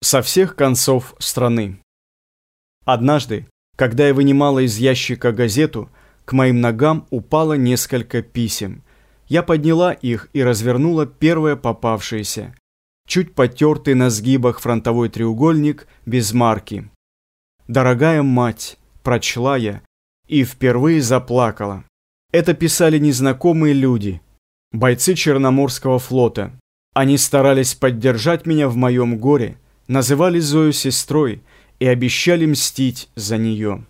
Со всех концов страны. Однажды, когда я вынимала из ящика газету, к моим ногам упало несколько писем. Я подняла их и развернула первое попавшееся. Чуть потертый на сгибах фронтовой треугольник без марки. «Дорогая мать», прочла я и впервые заплакала. Это писали незнакомые люди, бойцы Черноморского флота. Они старались поддержать меня в моем горе, называли Зою сестрой и обещали мстить за нее.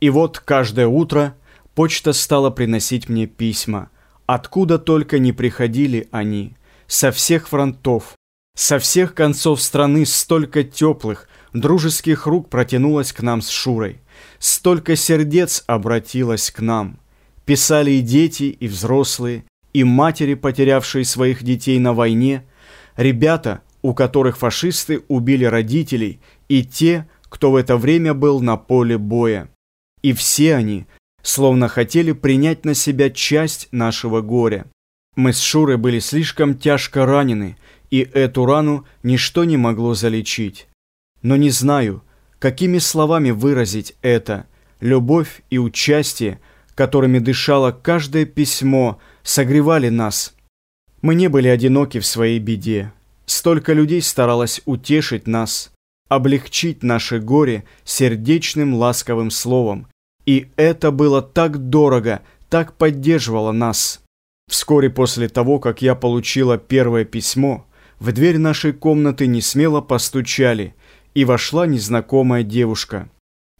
И вот каждое утро почта стала приносить мне письма. Откуда только не приходили они, со всех фронтов, со всех концов страны столько теплых, дружеских рук протянулось к нам с Шурой. Столько сердец обратилось к нам. Писали и дети, и взрослые, и матери, потерявшие своих детей на войне, ребята, у которых фашисты убили родителей, и те, кто в это время был на поле боя. И все они словно хотели принять на себя часть нашего горя. Мы с Шурой были слишком тяжко ранены, и эту рану ничто не могло залечить. Но не знаю, какими словами выразить это, любовь и участие, которыми дышало каждое письмо, согревали нас. Мы не были одиноки в своей беде. Столько людей старалось утешить нас, облегчить наше горе сердечным ласковым словом. И это было так дорого, так поддерживало нас. Вскоре после того, как я получила первое письмо, в дверь нашей комнаты не смело постучали, и вошла незнакомая девушка.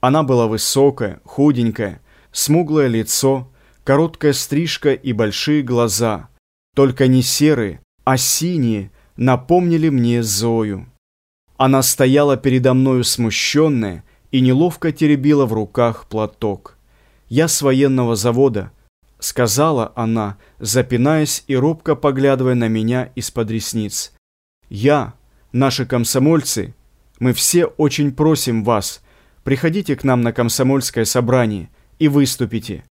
Она была высокая, худенькая, смуглое лицо, короткая стрижка и большие глаза, только не серые, а синие, напомнили мне Зою. Она стояла передо мною смущенная и неловко теребила в руках платок. «Я с военного завода», — сказала она, запинаясь и робко поглядывая на меня из-под ресниц. «Я, наши комсомольцы, мы все очень просим вас, приходите к нам на комсомольское собрание и выступите.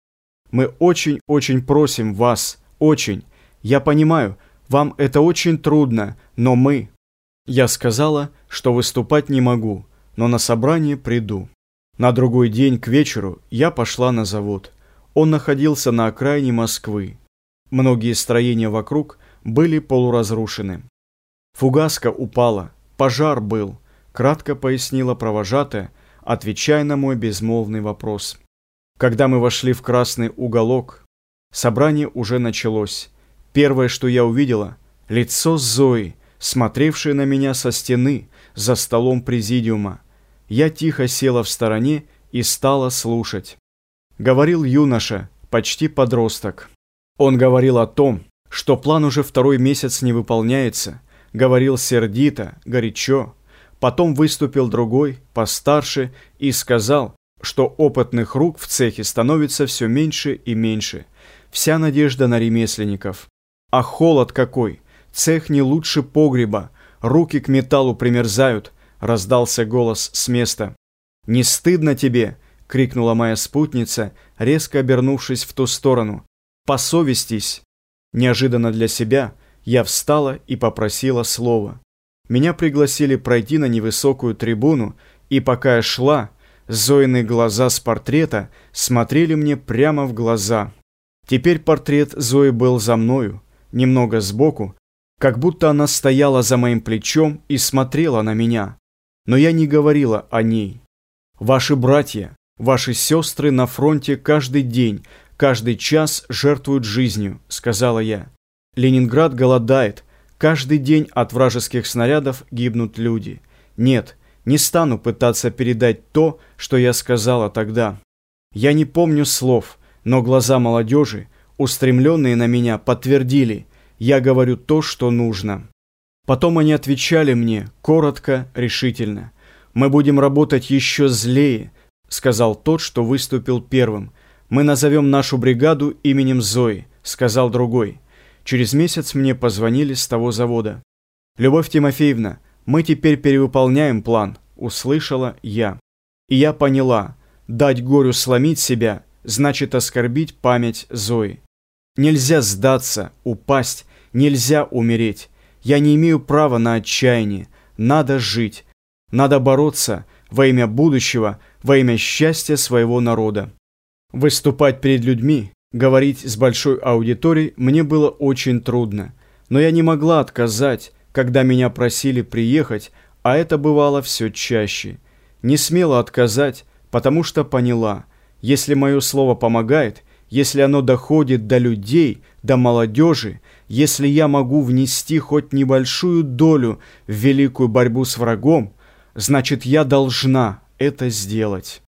Мы очень-очень просим вас, очень. Я понимаю, вам это очень трудно, но мы... Я сказала, что выступать не могу, но на собрание приду. На другой день к вечеру я пошла на завод. Он находился на окраине Москвы. Многие строения вокруг были полуразрушены. Фугаска упала, пожар был, кратко пояснила провожатая, отвечая на мой безмолвный вопрос. Когда мы вошли в красный уголок, собрание уже началось. Первое, что я увидела, лицо Зои, смотревшее на меня со стены за столом президиума. Я тихо села в стороне и стала слушать. Говорил юноша, почти подросток. Он говорил о том, что план уже второй месяц не выполняется. Говорил сердито, горячо. Потом выступил другой, постарше, и сказал, что опытных рук в цехе становится все меньше и меньше. Вся надежда на ремесленников. А холод какой! Цех не лучше погреба. Руки к металлу примерзают, раздался голос с места. «Не стыдно тебе?» — крикнула моя спутница, резко обернувшись в ту сторону. «Посовестись!» Неожиданно для себя я встала и попросила слова. Меня пригласили пройти на невысокую трибуну, и пока я шла, Зоины глаза с портрета смотрели мне прямо в глаза. Теперь портрет Зои был за мною немного сбоку, как будто она стояла за моим плечом и смотрела на меня. Но я не говорила о ней. Ваши братья, ваши сестры на фронте каждый день, каждый час жертвуют жизнью, сказала я. Ленинград голодает, каждый день от вражеских снарядов гибнут люди. Нет, не стану пытаться передать то, что я сказала тогда. Я не помню слов, но глаза молодежи устремленные на меня, подтвердили, я говорю то, что нужно. Потом они отвечали мне, коротко, решительно. «Мы будем работать еще злее», — сказал тот, что выступил первым. «Мы назовем нашу бригаду именем Зои», — сказал другой. Через месяц мне позвонили с того завода. «Любовь Тимофеевна, мы теперь перевыполняем план», — услышала я. И я поняла, дать горю сломить себя, значит оскорбить память Зои. Нельзя сдаться, упасть, нельзя умереть. Я не имею права на отчаяние. Надо жить. Надо бороться во имя будущего, во имя счастья своего народа. Выступать перед людьми, говорить с большой аудиторией мне было очень трудно. Но я не могла отказать, когда меня просили приехать, а это бывало все чаще. Не смела отказать, потому что поняла, если мое слово помогает, если оно доходит до людей, до молодежи, если я могу внести хоть небольшую долю в великую борьбу с врагом, значит, я должна это сделать».